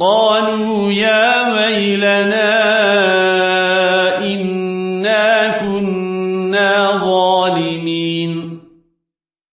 قالوا يا ويلنا إنا كنا ظالمين.